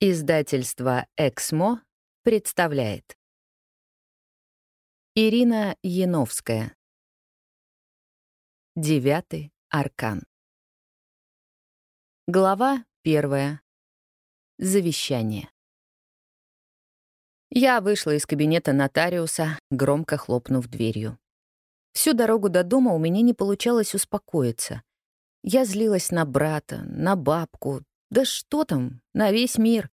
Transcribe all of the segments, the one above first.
Издательство «Эксмо» представляет. Ирина Яновская. Девятый аркан. Глава первая. Завещание. Я вышла из кабинета нотариуса, громко хлопнув дверью. Всю дорогу до дома у меня не получалось успокоиться. Я злилась на брата, на бабку, да что там, на весь мир.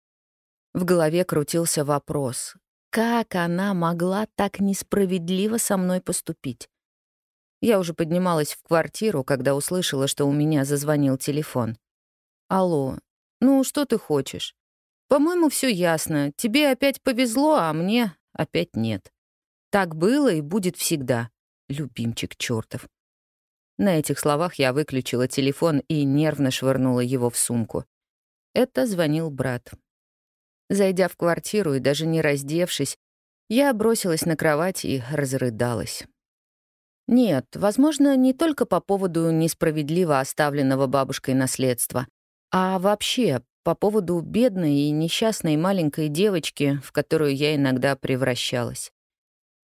В голове крутился вопрос, как она могла так несправедливо со мной поступить? Я уже поднималась в квартиру, когда услышала, что у меня зазвонил телефон. «Алло, ну что ты хочешь? По-моему, все ясно. Тебе опять повезло, а мне опять нет. Так было и будет всегда. Любимчик чертов. На этих словах я выключила телефон и нервно швырнула его в сумку. Это звонил брат. Зайдя в квартиру и даже не раздевшись, я бросилась на кровать и разрыдалась. Нет, возможно, не только по поводу несправедливо оставленного бабушкой наследства, а вообще по поводу бедной и несчастной маленькой девочки, в которую я иногда превращалась.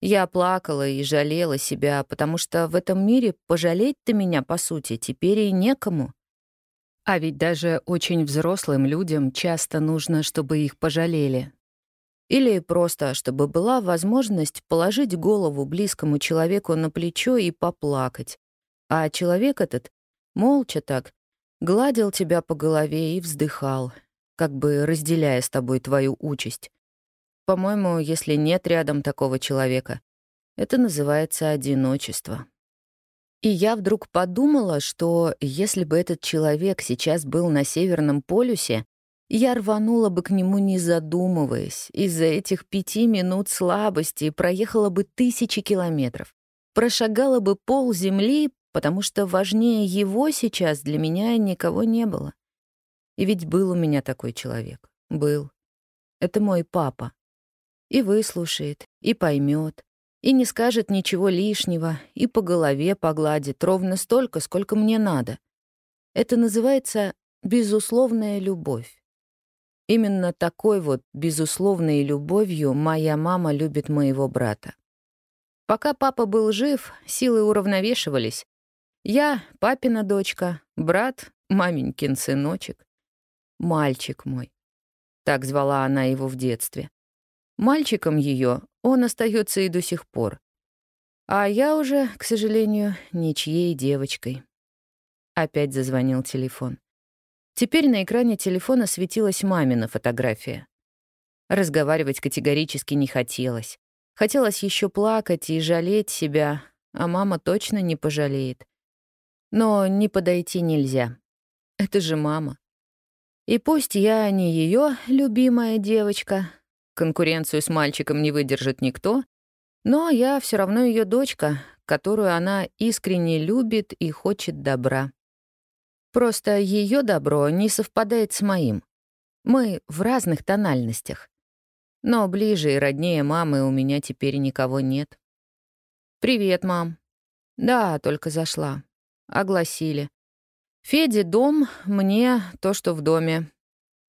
Я плакала и жалела себя, потому что в этом мире пожалеть-то меня, по сути, теперь и некому. А ведь даже очень взрослым людям часто нужно, чтобы их пожалели. Или просто, чтобы была возможность положить голову близкому человеку на плечо и поплакать. А человек этот, молча так, гладил тебя по голове и вздыхал, как бы разделяя с тобой твою участь. По-моему, если нет рядом такого человека, это называется одиночество. И я вдруг подумала, что если бы этот человек сейчас был на Северном полюсе, я рванула бы к нему, не задумываясь, из-за этих пяти минут слабости проехала бы тысячи километров, прошагала бы пол земли, потому что важнее его сейчас для меня никого не было. И ведь был у меня такой человек. Был. Это мой папа. И выслушает, и поймет, и не скажет ничего лишнего, и по голове погладит ровно столько, сколько мне надо. Это называется безусловная любовь. Именно такой вот безусловной любовью моя мама любит моего брата. Пока папа был жив, силы уравновешивались. Я — папина дочка, брат — маменькин сыночек. Мальчик мой. Так звала она его в детстве. Мальчиком ее он остается и до сих пор. А я уже, к сожалению, ничьей девочкой. Опять зазвонил телефон. Теперь на экране телефона светилась мамина фотография. Разговаривать категорически не хотелось. Хотелось еще плакать и жалеть себя, а мама точно не пожалеет. Но не подойти нельзя. Это же мама. И пусть я не ее любимая девочка, Конкуренцию с мальчиком не выдержит никто, но я все равно ее дочка, которую она искренне любит и хочет добра. Просто ее добро не совпадает с моим. Мы в разных тональностях. Но ближе и роднее мамы у меня теперь никого нет. «Привет, мам». «Да, только зашла. Огласили. Феде дом, мне то, что в доме.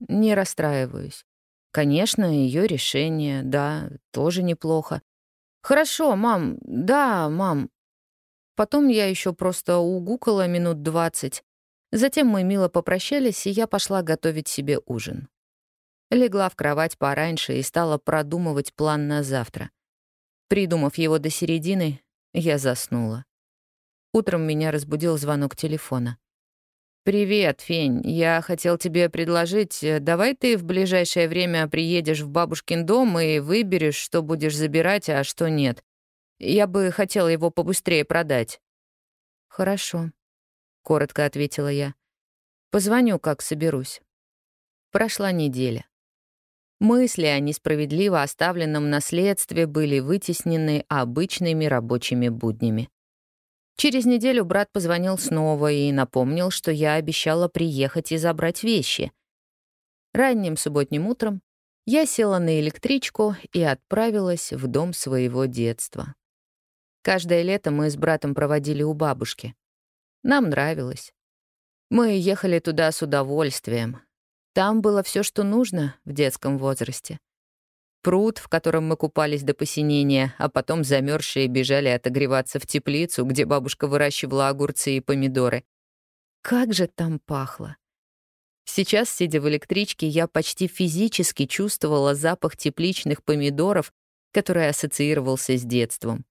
Не расстраиваюсь. Конечно, ее решение, да, тоже неплохо. Хорошо, мам, да, мам. Потом я еще просто угукала минут двадцать. Затем мы мило попрощались, и я пошла готовить себе ужин. Легла в кровать пораньше и стала продумывать план на завтра. Придумав его до середины, я заснула. Утром меня разбудил звонок телефона. «Привет, Фень. Я хотел тебе предложить, э, давай ты в ближайшее время приедешь в бабушкин дом и выберешь, что будешь забирать, а что нет. Я бы хотела его побыстрее продать». «Хорошо», — коротко ответила я. «Позвоню, как соберусь». Прошла неделя. Мысли о несправедливо оставленном наследстве были вытеснены обычными рабочими буднями. Через неделю брат позвонил снова и напомнил, что я обещала приехать и забрать вещи. Ранним субботним утром я села на электричку и отправилась в дом своего детства. Каждое лето мы с братом проводили у бабушки. Нам нравилось. Мы ехали туда с удовольствием. Там было все, что нужно в детском возрасте. Пруд, в котором мы купались до посинения, а потом замерзшие бежали отогреваться в теплицу, где бабушка выращивала огурцы и помидоры. Как же там пахло! Сейчас, сидя в электричке, я почти физически чувствовала запах тепличных помидоров, который ассоциировался с детством.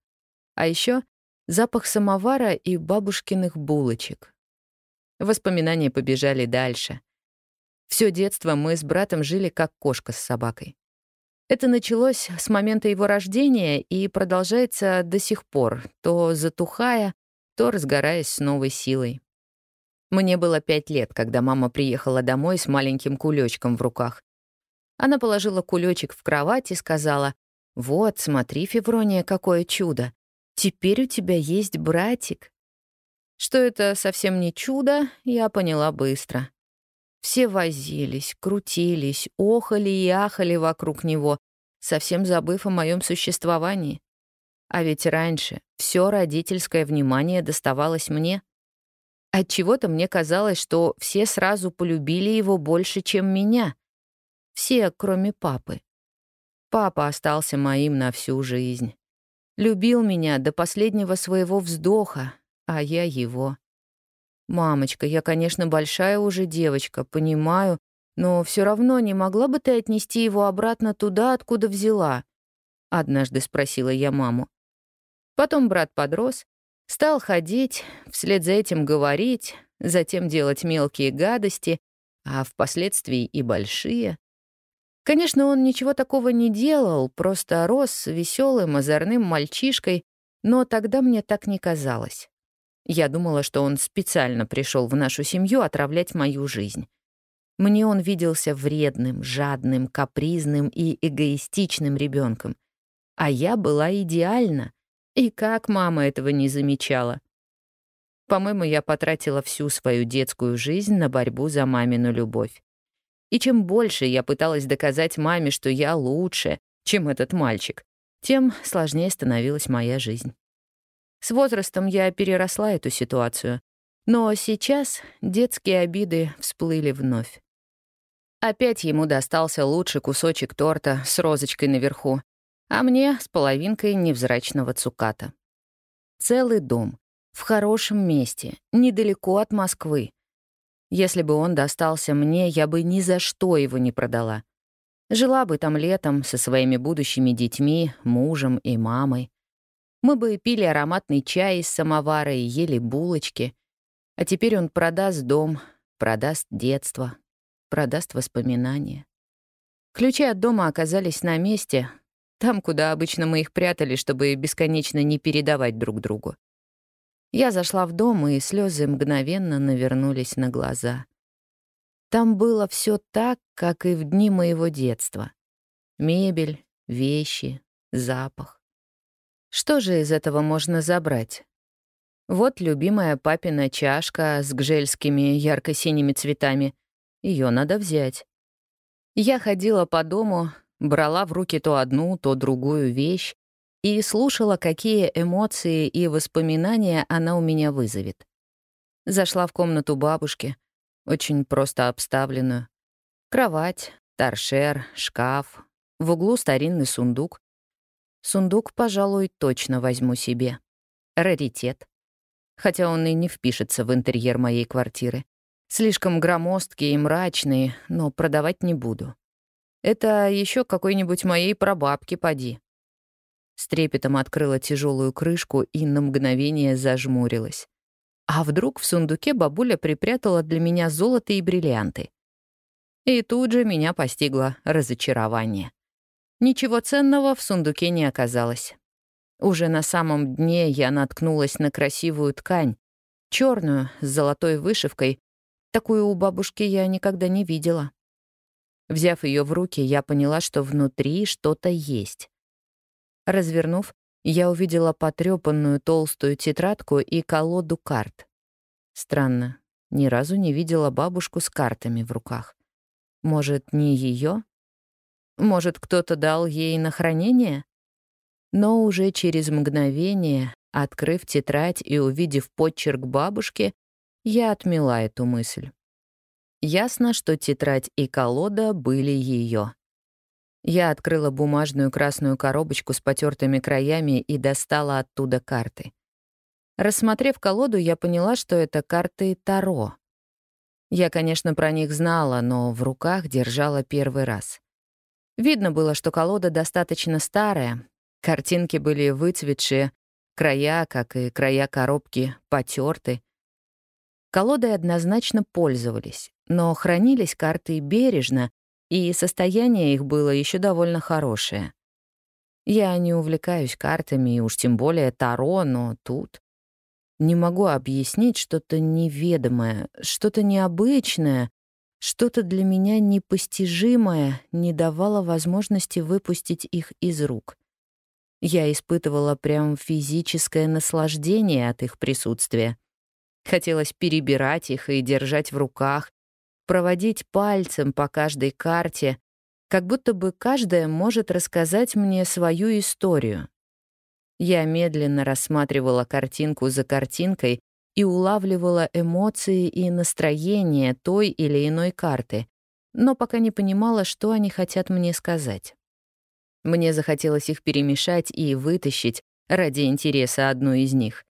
А еще запах самовара и бабушкиных булочек. Воспоминания побежали дальше. Все детство мы с братом жили как кошка с собакой. Это началось с момента его рождения и продолжается до сих пор, то затухая, то разгораясь с новой силой. Мне было пять лет, когда мама приехала домой с маленьким кулечком в руках. Она положила кулечек в кровать и сказала, «Вот, смотри, Феврония, какое чудо! Теперь у тебя есть братик». Что это совсем не чудо, я поняла быстро. Все возились, крутились, охали и ахали вокруг него, совсем забыв о моем существовании. А ведь раньше все родительское внимание доставалось мне. Отчего-то мне казалось, что все сразу полюбили его больше, чем меня. Все, кроме папы. Папа остался моим на всю жизнь. Любил меня до последнего своего вздоха, а я его. «Мамочка, я, конечно, большая уже девочка, понимаю, но все равно не могла бы ты отнести его обратно туда, откуда взяла?» — однажды спросила я маму. Потом брат подрос, стал ходить, вслед за этим говорить, затем делать мелкие гадости, а впоследствии и большие. Конечно, он ничего такого не делал, просто рос веселым, озорным мальчишкой, но тогда мне так не казалось. Я думала, что он специально пришел в нашу семью отравлять мою жизнь. Мне он виделся вредным, жадным, капризным и эгоистичным ребенком. А я была идеальна. И как мама этого не замечала? По-моему, я потратила всю свою детскую жизнь на борьбу за мамину любовь. И чем больше я пыталась доказать маме, что я лучше, чем этот мальчик, тем сложнее становилась моя жизнь. С возрастом я переросла эту ситуацию. Но сейчас детские обиды всплыли вновь. Опять ему достался лучший кусочек торта с розочкой наверху, а мне — с половинкой невзрачного цуката. Целый дом, в хорошем месте, недалеко от Москвы. Если бы он достался мне, я бы ни за что его не продала. Жила бы там летом со своими будущими детьми, мужем и мамой. Мы бы пили ароматный чай из самовара и ели булочки. А теперь он продаст дом, продаст детство, продаст воспоминания. Ключи от дома оказались на месте, там, куда обычно мы их прятали, чтобы бесконечно не передавать друг другу. Я зашла в дом, и слезы мгновенно навернулись на глаза. Там было все так, как и в дни моего детства. Мебель, вещи, запах. Что же из этого можно забрать? Вот любимая папина чашка с гжельскими ярко-синими цветами. Ее надо взять. Я ходила по дому, брала в руки то одну, то другую вещь и слушала, какие эмоции и воспоминания она у меня вызовет. Зашла в комнату бабушки, очень просто обставленную. Кровать, торшер, шкаф, в углу старинный сундук. Сундук, пожалуй, точно возьму себе. Раритет. Хотя он и не впишется в интерьер моей квартиры. Слишком громоздкий и мрачный, но продавать не буду. Это еще какой-нибудь моей прабабки поди. С трепетом открыла тяжелую крышку и на мгновение зажмурилась. А вдруг в сундуке бабуля припрятала для меня золото и бриллианты? И тут же меня постигло разочарование. Ничего ценного в сундуке не оказалось. Уже на самом дне я наткнулась на красивую ткань, черную, с золотой вышивкой. Такую у бабушки я никогда не видела. Взяв ее в руки, я поняла, что внутри что-то есть. Развернув, я увидела потрепанную толстую тетрадку и колоду карт. Странно, ни разу не видела бабушку с картами в руках. Может, не ее? Может, кто-то дал ей на хранение? Но уже через мгновение, открыв тетрадь и увидев подчерк бабушки, я отмела эту мысль. Ясно, что тетрадь и колода были ее. Я открыла бумажную красную коробочку с потертыми краями и достала оттуда карты. Рассмотрев колоду, я поняла, что это карты Таро. Я, конечно, про них знала, но в руках держала первый раз. Видно было, что колода достаточно старая, картинки были выцветшие, края, как и края коробки, потерты. Колодой однозначно пользовались, но хранились карты бережно, и состояние их было еще довольно хорошее. Я не увлекаюсь картами, и уж тем более Таро, но тут... Не могу объяснить что-то неведомое, что-то необычное, что-то для меня непостижимое не давало возможности выпустить их из рук. Я испытывала прям физическое наслаждение от их присутствия. Хотелось перебирать их и держать в руках, проводить пальцем по каждой карте, как будто бы каждая может рассказать мне свою историю. Я медленно рассматривала картинку за картинкой и улавливала эмоции и настроение той или иной карты, но пока не понимала, что они хотят мне сказать. Мне захотелось их перемешать и вытащить ради интереса одной из них.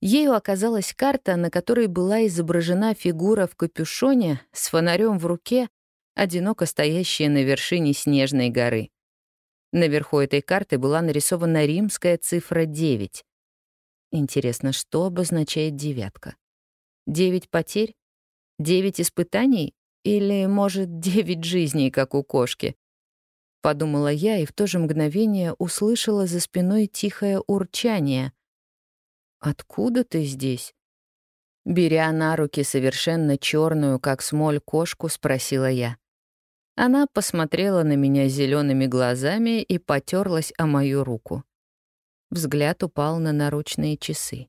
Ею оказалась карта, на которой была изображена фигура в капюшоне с фонарем в руке, одиноко стоящая на вершине снежной горы. Наверху этой карты была нарисована римская цифра 9. Интересно, что обозначает девятка? Девять потерь? Девять испытаний? Или, может, девять жизней, как у кошки? Подумала я и в то же мгновение услышала за спиной тихое урчание — «Откуда ты здесь?» Беря на руки совершенно черную, как смоль, кошку, спросила я. Она посмотрела на меня зелеными глазами и потерлась о мою руку. Взгляд упал на наручные часы.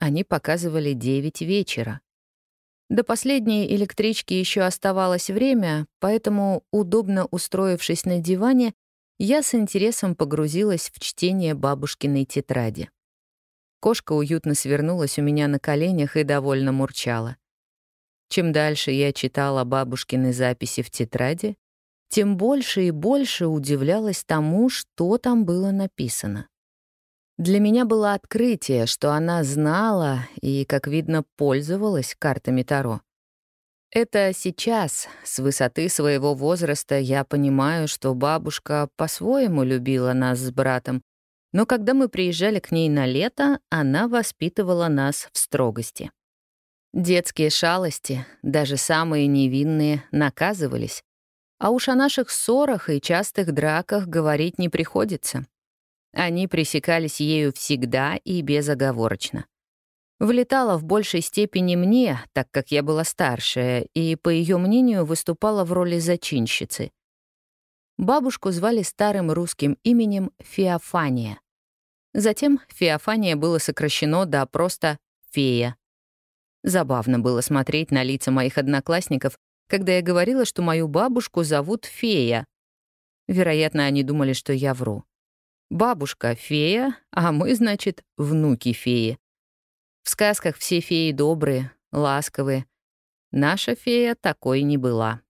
Они показывали девять вечера. До последней электрички еще оставалось время, поэтому, удобно устроившись на диване, я с интересом погрузилась в чтение бабушкиной тетради. Кошка уютно свернулась у меня на коленях и довольно мурчала. Чем дальше я читала бабушкины записи в тетради, тем больше и больше удивлялась тому, что там было написано. Для меня было открытие, что она знала и, как видно, пользовалась картами Таро. Это сейчас, с высоты своего возраста, я понимаю, что бабушка по-своему любила нас с братом но когда мы приезжали к ней на лето, она воспитывала нас в строгости. Детские шалости, даже самые невинные, наказывались. А уж о наших ссорах и частых драках говорить не приходится. Они пресекались ею всегда и безоговорочно. Влетала в большей степени мне, так как я была старшая, и, по ее мнению, выступала в роли зачинщицы. Бабушку звали старым русским именем Феофания. Затем Феофания было сокращено до просто «фея». Забавно было смотреть на лица моих одноклассников, когда я говорила, что мою бабушку зовут Фея. Вероятно, они думали, что я вру. Бабушка — фея, а мы, значит, внуки феи. В сказках все феи добрые, ласковые. Наша фея такой не была.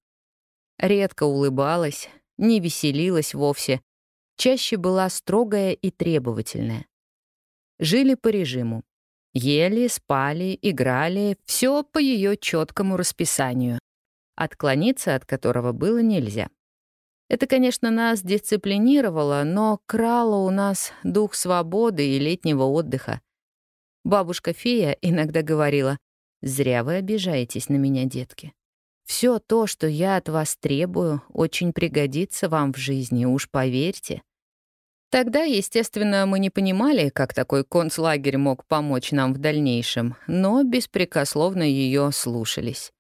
Редко улыбалась, не веселилась вовсе, чаще была строгая и требовательная. Жили по режиму. Ели, спали, играли, все по ее четкому расписанию, отклониться от которого было нельзя. Это, конечно, нас дисциплинировало, но крало у нас дух свободы и летнего отдыха. Бабушка-фея иногда говорила, «Зря вы обижаетесь на меня, детки. Все то, что я от вас требую, очень пригодится вам в жизни, уж поверьте. Тогда, естественно, мы не понимали, как такой концлагерь мог помочь нам в дальнейшем, но беспрекословно ее слушались.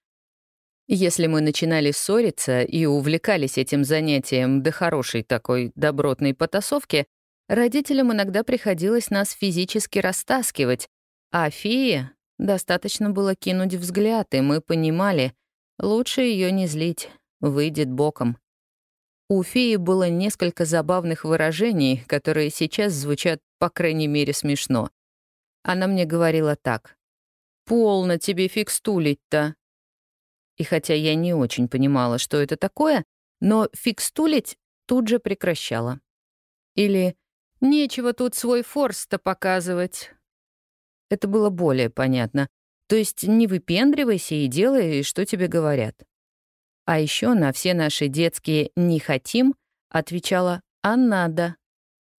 Если мы начинали ссориться и увлекались этим занятием до хорошей такой добротной потасовки, родителям иногда приходилось нас физически растаскивать, а фее достаточно было кинуть взгляд, и мы понимали — Лучше ее не злить, выйдет боком. У феи было несколько забавных выражений, которые сейчас звучат, по крайней мере, смешно. Она мне говорила так. «Полно тебе фикстулить-то». И хотя я не очень понимала, что это такое, но фикстулить тут же прекращала. Или «Нечего тут свой форс-то показывать». Это было более понятно. То есть не выпендривайся и делай, что тебе говорят. А еще на все наши детские «не хотим» отвечала «а надо».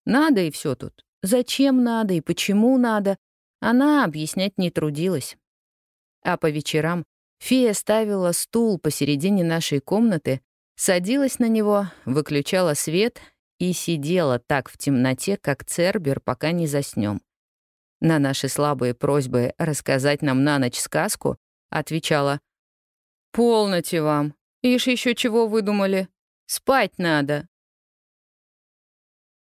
Надо и все тут. Зачем надо и почему надо, она объяснять не трудилась. А по вечерам фея ставила стул посередине нашей комнаты, садилась на него, выключала свет и сидела так в темноте, как Цербер, пока не заснем. На наши слабые просьбы рассказать нам на ночь сказку отвечала «Полноте вам, ишь еще чего выдумали, спать надо».